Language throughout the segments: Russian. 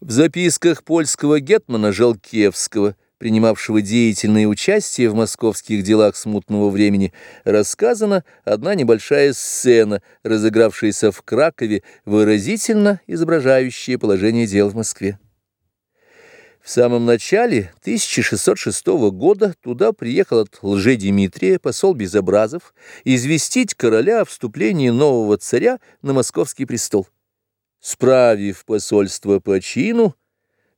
В записках польского гетмана Жалкевского, принимавшего деятельное участие в московских делах смутного времени, рассказана одна небольшая сцена, разыгравшаяся в Кракове, выразительно изображающая положение дел в Москве. В самом начале 1606 года туда приехал от лже-Димитрия посол Безобразов известить короля о вступлении нового царя на московский престол. Справив посольство по чину,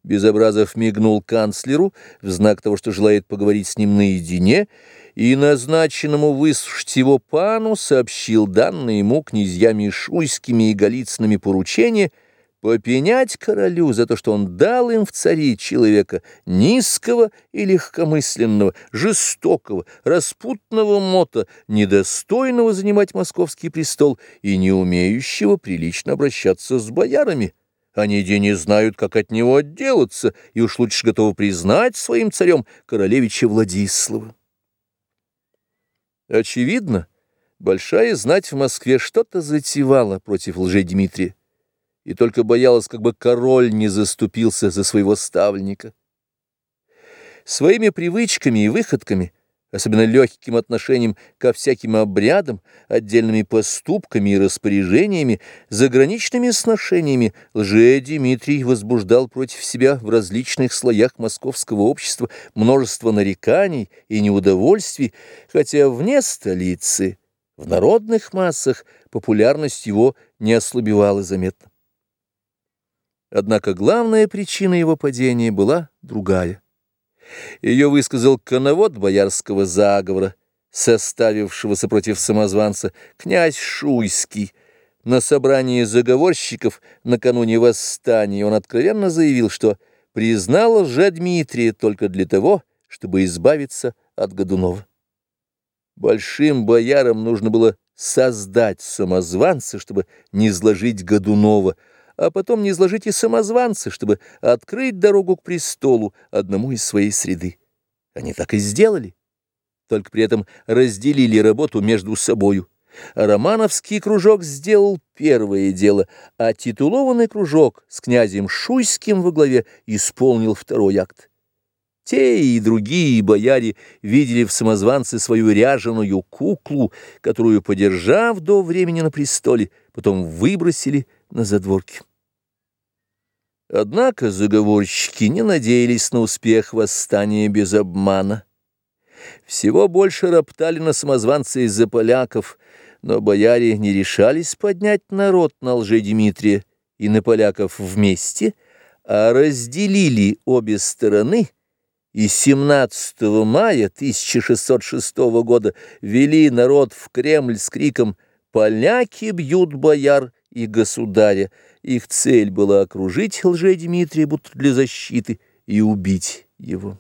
Безобразов мигнул канцлеру в знак того, что желает поговорить с ним наедине, и назначенному выслушать его пану сообщил данные ему князьями Шуйскими и Голицынами поручения — попенять королю за то, что он дал им в цари человека низкого и легкомысленного, жестокого, распутного мота, недостойного занимать московский престол и не умеющего прилично обращаться с боярами. Они где не знают, как от него отделаться, и уж лучше готовы признать своим царем королевича Владислава. Очевидно, большая знать в Москве что-то затевала против лже-Дмитрия и только боялась, как бы король не заступился за своего ставленника. Своими привычками и выходками, особенно легким отношением ко всяким обрядам, отдельными поступками и распоряжениями, заграничными сношениями лже-Дмитрий возбуждал против себя в различных слоях московского общества множество нареканий и неудовольствий, хотя вне столицы, в народных массах, популярность его не ослабевала заметно. Однако главная причина его падения была другая. Ее высказал коновод боярского заговора, составившегося против самозванца, князь Шуйский. На собрании заговорщиков накануне восстания он откровенно заявил, что признал лжедмитрия только для того, чтобы избавиться от Годунова. Большим боярам нужно было создать самозванца, чтобы не изложить Годунова, а потом не изложить и самозванца, чтобы открыть дорогу к престолу одному из своей среды. Они так и сделали, только при этом разделили работу между собою. Романовский кружок сделал первое дело, а титулованный кружок с князем Шуйским во главе исполнил второй акт. Те и другие бояре видели в самозванце свою ряженую куклу, которую, подержав до времени на престоле, потом выбросили на задворке. Однако заговорщики не надеялись на успех восстания без обмана. Всего больше роптали на самозванца из-за поляков, но бояре не решались поднять народ на лже-Дмитрия и на поляков вместе, а разделили обе стороны и 17 мая 1606 года вели народ в Кремль с криком «Поляки бьют бояр и государя». Их цель была окружить лже-Дмитрия будто для защиты и убить его.